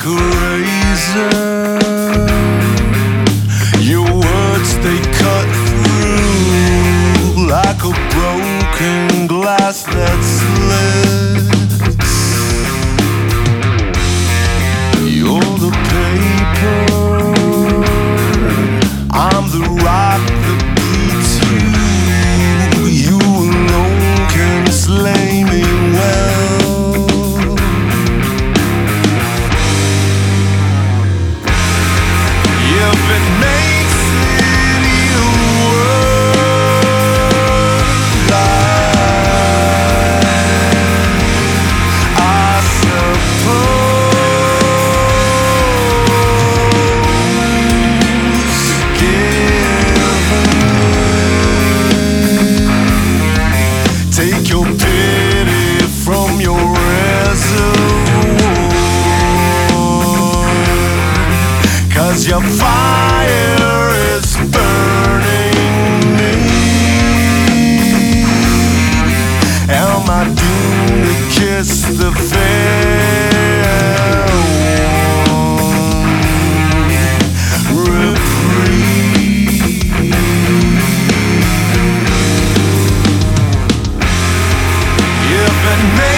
like a razor. Your words they cut through like a broken glass that's your fire is burning me. Am I doomed to kiss the fair one? Reprieve. If it